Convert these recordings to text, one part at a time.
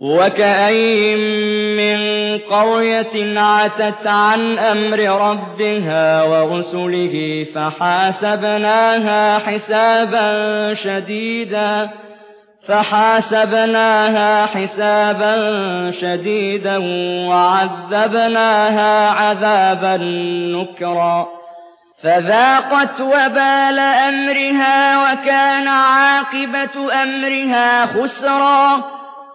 وكأين من قرية عتت عن أمر ربها ورسله فحاسبناها حسابا شديدا فحاسبناها حسابا شديدا وعذبناها عذابا نكرا فذاقت وبال أمرها وكان عاقبة أمرها خسرا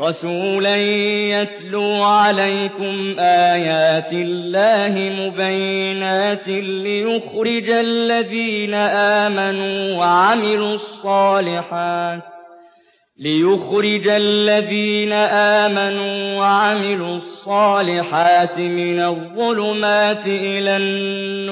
رسولا يتلو عليكم آيات الله مبينات ليخرج الذين آمنوا وعملوا الصالحات ليخرج الذين آمنوا وعملوا الصالحات من الظلمات إلى النور